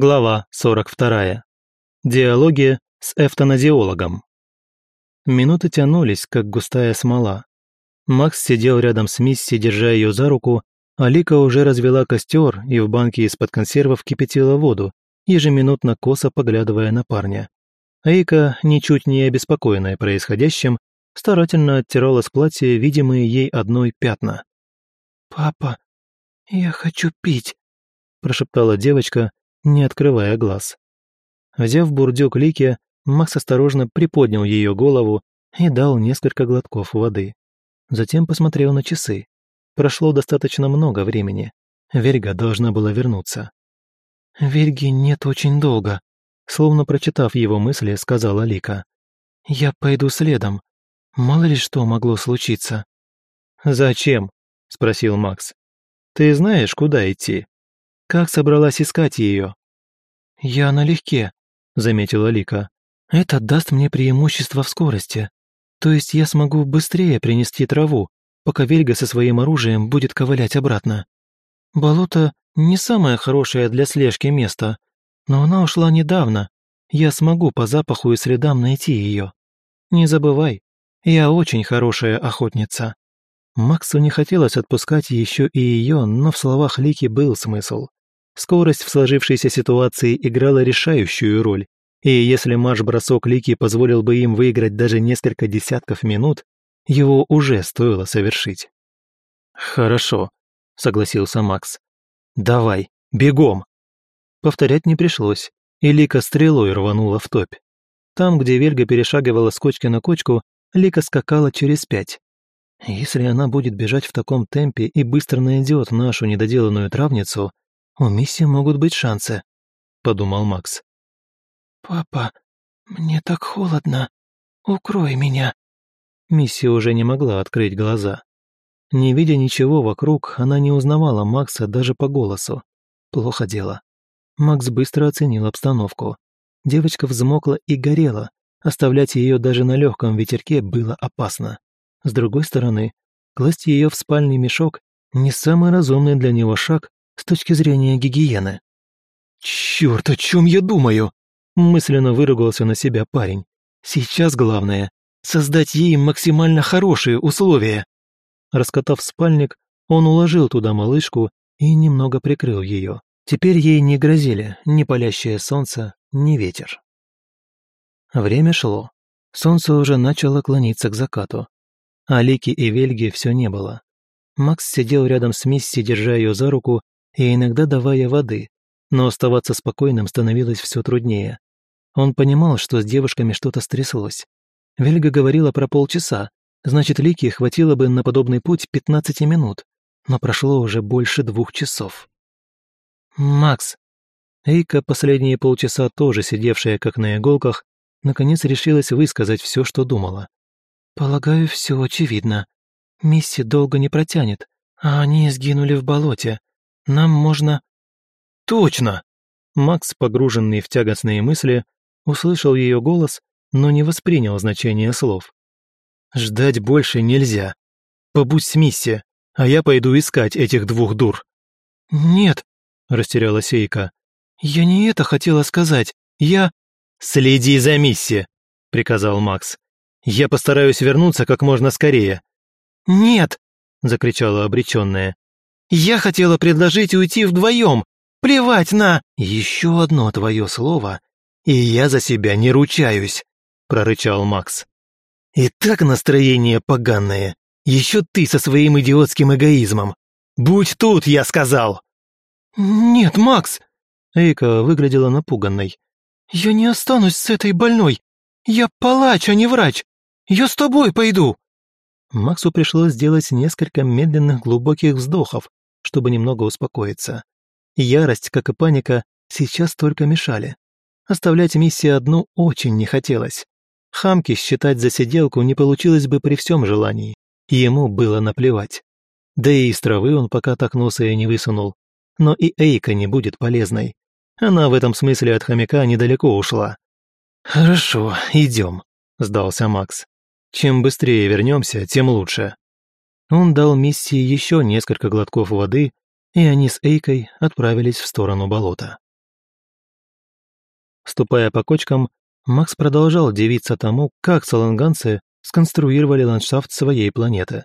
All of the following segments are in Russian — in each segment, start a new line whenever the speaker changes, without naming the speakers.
Глава 42. Диалоги с эвтаназиологом. Минуты тянулись, как густая смола. Макс сидел рядом с Мисси, держа ее за руку, а Лика уже развела костер и в банке из-под консервов кипятила воду, ежеминутно косо поглядывая на парня. Эйка, ничуть не обеспокоенная происходящим, старательно оттирала с платья видимые ей одной пятна.
«Папа, я хочу пить», – прошептала
девочка, не открывая глаз. Взяв бурдюк Лики, Макс осторожно приподнял ее голову и дал несколько глотков воды. Затем посмотрел на часы. Прошло достаточно много времени. Верьга должна была вернуться.
«Верьги нет очень долго», словно прочитав его мысли, сказала Лика. «Я пойду следом. Мало ли что могло случиться».
«Зачем?» – спросил Макс. «Ты знаешь, куда идти?» Как собралась искать ее?
«Я налегке», — заметила Лика. «Это даст мне преимущество в скорости. То есть я смогу быстрее принести траву, пока Вельга со своим оружием будет ковылять обратно. Болото не самое хорошее для слежки место, но она ушла недавно. Я смогу по запаху и следам найти ее. Не забывай, я очень хорошая охотница».
Максу не хотелось отпускать еще и ее, но в словах Лики был смысл. Скорость в сложившейся ситуации играла решающую роль, и если марш-бросок Лики позволил бы им выиграть даже несколько десятков минут, его уже стоило совершить. «Хорошо», — согласился Макс. «Давай, бегом!» Повторять не пришлось, и Лика стрелой рванула в топь. Там, где Вельга перешагивала с кочки на кочку, Лика скакала через пять. Если она будет бежать в таком темпе и быстро найдет нашу недоделанную травницу, у Мисси могут быть шансы», — подумал Макс.
«Папа, мне так холодно. Укрой меня».
Мисси уже не могла открыть глаза. Не видя ничего вокруг, она не узнавала Макса даже по голосу. Плохо дело. Макс быстро оценил обстановку. Девочка взмокла и горела. Оставлять ее даже на легком ветерке было опасно. С другой стороны, класть ее в спальный мешок – не самый разумный для него шаг с точки зрения гигиены. «Чёрт, о чем я думаю?» мысленно выругался на себя парень. «Сейчас главное — создать ей максимально хорошие условия». Раскатав спальник, он уложил туда малышку и немного прикрыл ее. Теперь ей не грозили ни палящее солнце, ни ветер. Время шло. Солнце уже начало клониться к закату. А Лики и Вельги все не было. Макс сидел рядом с Мисси, держа ее за руку и иногда давая воды, но оставаться спокойным становилось все труднее. Он понимал, что с девушками что-то стряслось. Вельга говорила про полчаса, значит, Лики хватило бы на подобный путь 15 минут, но прошло уже больше двух часов. «Макс!» Эйка, последние полчаса тоже сидевшая как на иголках, наконец решилась высказать все, что думала. «Полагаю, все очевидно. Мисси долго не протянет, а они сгинули в болоте. Нам можно...» «Точно!» Макс, погруженный в тягостные мысли, услышал ее голос, но не воспринял значение слов. «Ждать больше нельзя. Побудь с Мисси, а я пойду искать этих двух дур».
«Нет», — растерялась Эйка. «Я не это хотела сказать. Я...»
«Следи за Мисси», — приказал Макс. «Я постараюсь вернуться как можно скорее».
«Нет!»
— закричала обреченная.
Я хотела предложить уйти вдвоем. Плевать на...»
«Еще одно твое слово, и я за себя не ручаюсь», — прорычал Макс. «И так настроение поганое. Еще ты со своим идиотским эгоизмом. Будь тут, я сказал!»
«Нет, Макс!»
Эйка выглядела напуганной.
«Я не останусь с этой больной. Я палач, а не врач. Я с тобой пойду!»
Максу пришлось сделать несколько медленных глубоких вздохов, чтобы немного успокоиться. Ярость, как и паника, сейчас только мешали. Оставлять миссию одну очень не хотелось. Хамки считать за сиделку не получилось бы при всем желании. Ему было наплевать. Да и из травы он пока так носа и не высунул. Но и Эйка не будет полезной. Она в этом смысле от хомяка недалеко ушла. «Хорошо, идем», — сдался Макс. «Чем быстрее вернемся, тем лучше». Он дал миссии еще несколько глотков воды, и они с Эйкой отправились в сторону болота. Ступая по кочкам, Макс продолжал дивиться тому, как саланганцы сконструировали ландшафт своей планеты.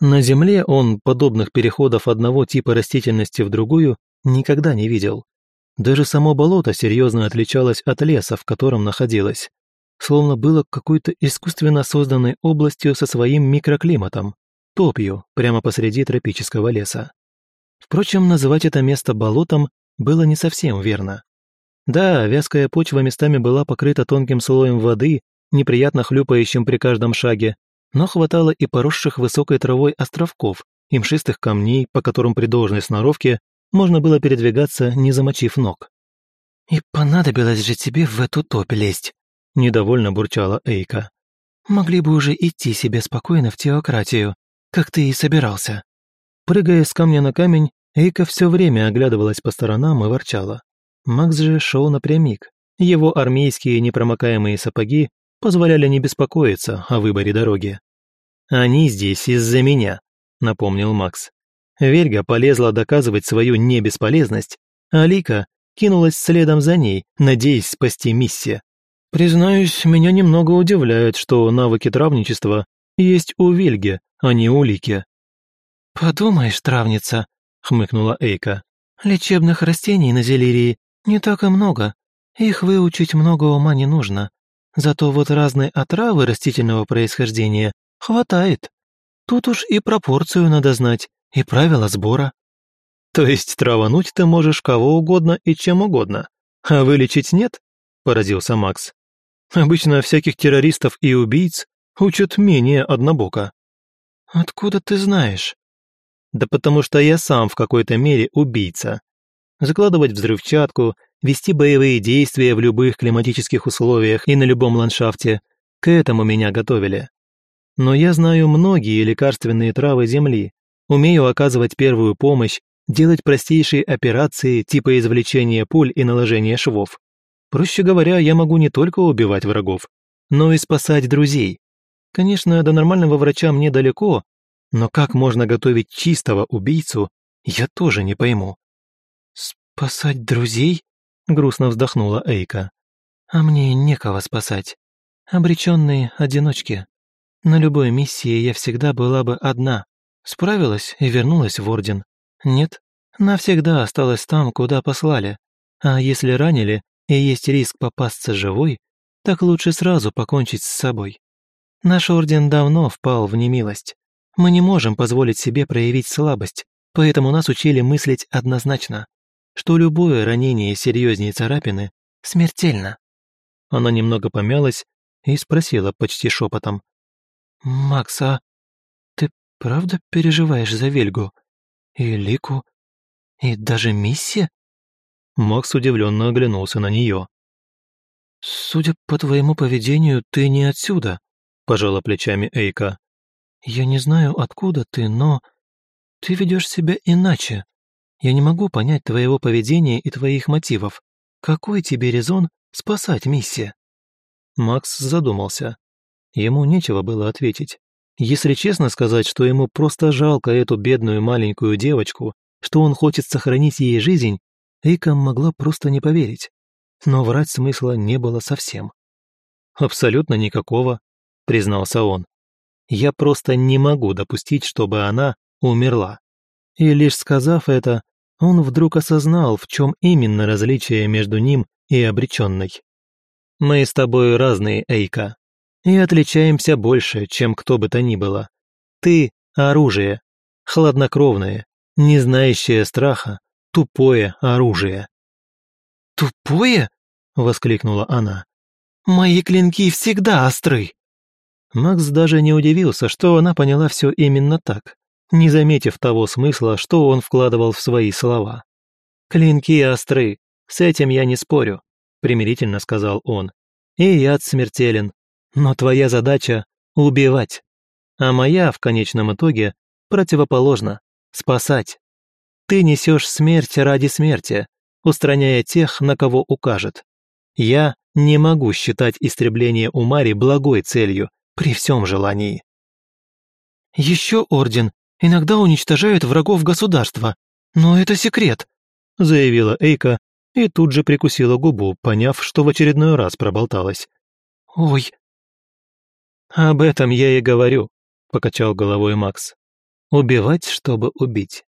На Земле он подобных переходов одного типа растительности в другую никогда не видел. Даже само болото серьезно отличалось от леса, в котором находилось. Словно было какой-то искусственно созданной областью со своим микроклиматом, топью, прямо посреди тропического леса. Впрочем, называть это место болотом было не совсем верно. Да, вязкая почва местами была покрыта тонким слоем воды, неприятно хлюпающим при каждом шаге, но хватало и поросших высокой травой островков и мшистых камней, по которым при должной сноровке можно было передвигаться, не замочив ног.
«И понадобилось же тебе в эту топь лезть», — недовольно бурчала Эйка. «Могли бы уже идти себе спокойно в теократию, как ты и собирался».
Прыгая с камня на камень, Эйка все время оглядывалась по сторонам и ворчала. Макс же шел напрямик. Его армейские непромокаемые сапоги позволяли не беспокоиться о выборе дороги. «Они здесь из-за меня», — напомнил Макс. Вельга полезла доказывать свою небесполезность, а Лика кинулась следом за ней, надеясь спасти миссия. Признаюсь, меня немного удивляет, что навыки травничества есть у Вельги, а не у Лики.
«Подумаешь, травница», — хмыкнула Эйка. «Лечебных растений на Зелирии не так и много. Их выучить много ума не нужно. Зато вот разные отравы растительного происхождения хватает. Тут уж и пропорцию надо знать, и правила сбора.
То есть травануть ты можешь кого угодно и чем угодно, а вылечить нет? Поразился Макс. Обычно всяких террористов и убийц учат менее однобоко.
Откуда ты знаешь?
Да потому что я сам в какой-то мере убийца. Закладывать взрывчатку, вести боевые действия в любых климатических условиях и на любом ландшафте. К этому меня готовили. Но я знаю многие лекарственные травы Земли, умею оказывать первую помощь, делать простейшие операции типа извлечения пуль и наложения швов. Проще говоря, я могу не только убивать врагов, но и спасать друзей. Конечно, до нормального врача мне далеко, но как можно готовить чистого убийцу, я тоже не пойму.
«Спасать друзей?» грустно вздохнула Эйка. А мне некого спасать. Обреченные одиночки. На любой миссии я всегда была бы одна. Справилась и вернулась в Орден. Нет, навсегда осталась там, куда послали. А если ранили и есть риск попасться живой, так лучше сразу покончить с собой. Наш Орден давно впал в немилость. Мы не можем позволить себе проявить слабость, поэтому нас учили мыслить однозначно что любое ранение серьезнее царапины смертельно.
Она немного помялась и спросила почти шепотом.
«Макс, а ты правда переживаешь за Вельгу? И Лику? И даже Мисси?»
Макс удивленно оглянулся на нее.
«Судя по твоему поведению, ты не отсюда», – пожала плечами Эйка. «Я не знаю, откуда ты, но ты ведешь себя иначе. Я не могу понять твоего поведения и твоих мотивов. Какой тебе резон спасать миссия?»
Макс задумался. Ему нечего было ответить. Если честно сказать, что ему просто жалко эту бедную маленькую девочку, что он хочет сохранить ей жизнь, Эйка могла просто не поверить. Но врать смысла не было совсем. «Абсолютно никакого», — признался он. «Я просто не могу допустить, чтобы она умерла». И лишь сказав это, он вдруг осознал, в чем именно различие между ним и обреченной. «Мы с тобой разные, Эйка, и отличаемся больше, чем кто бы то ни было. Ты — оружие, хладнокровное, не знающее страха, тупое оружие».
«Тупое?» — воскликнула она. «Мои клинки всегда остры!»
Макс даже не удивился, что она поняла все именно так не заметив того смысла, что он вкладывал в свои слова. «Клинки остры, с этим я не спорю», — примирительно сказал он. «И яд смертелен, но твоя задача — убивать, а моя, в конечном итоге, противоположна — спасать. Ты несешь смерть ради смерти, устраняя тех, на кого укажет. Я не могу считать истребление Умари благой целью при всем желании».
«Еще орден иногда уничтожают врагов государства, но это секрет», заявила Эйка
и тут же прикусила губу, поняв, что в очередной раз проболталась.
«Ой!»
«Об этом я и говорю», — покачал головой Макс. «Убивать, чтобы убить.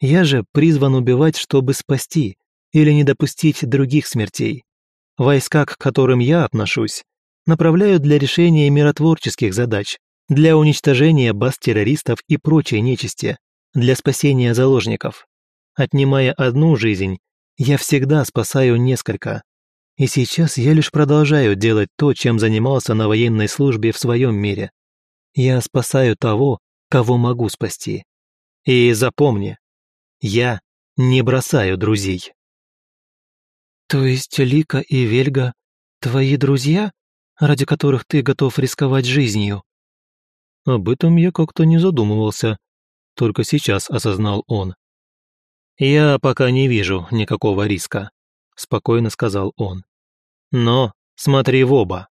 Я же призван убивать, чтобы спасти или не допустить других смертей. Войска, к которым я отношусь, направляют для решения миротворческих задач, для уничтожения баз террористов и прочей нечисти, для спасения заложников. Отнимая одну жизнь, я всегда спасаю несколько. И сейчас я лишь продолжаю делать то, чем занимался на военной службе в своем мире. Я спасаю того, кого могу спасти. И запомни, я не бросаю друзей.
То есть Лика и Вельга – твои друзья, ради которых ты готов рисковать жизнью?
Об этом я как-то не задумывался, только сейчас осознал он. «Я пока не вижу никакого риска», – спокойно сказал он. «Но смотри в оба.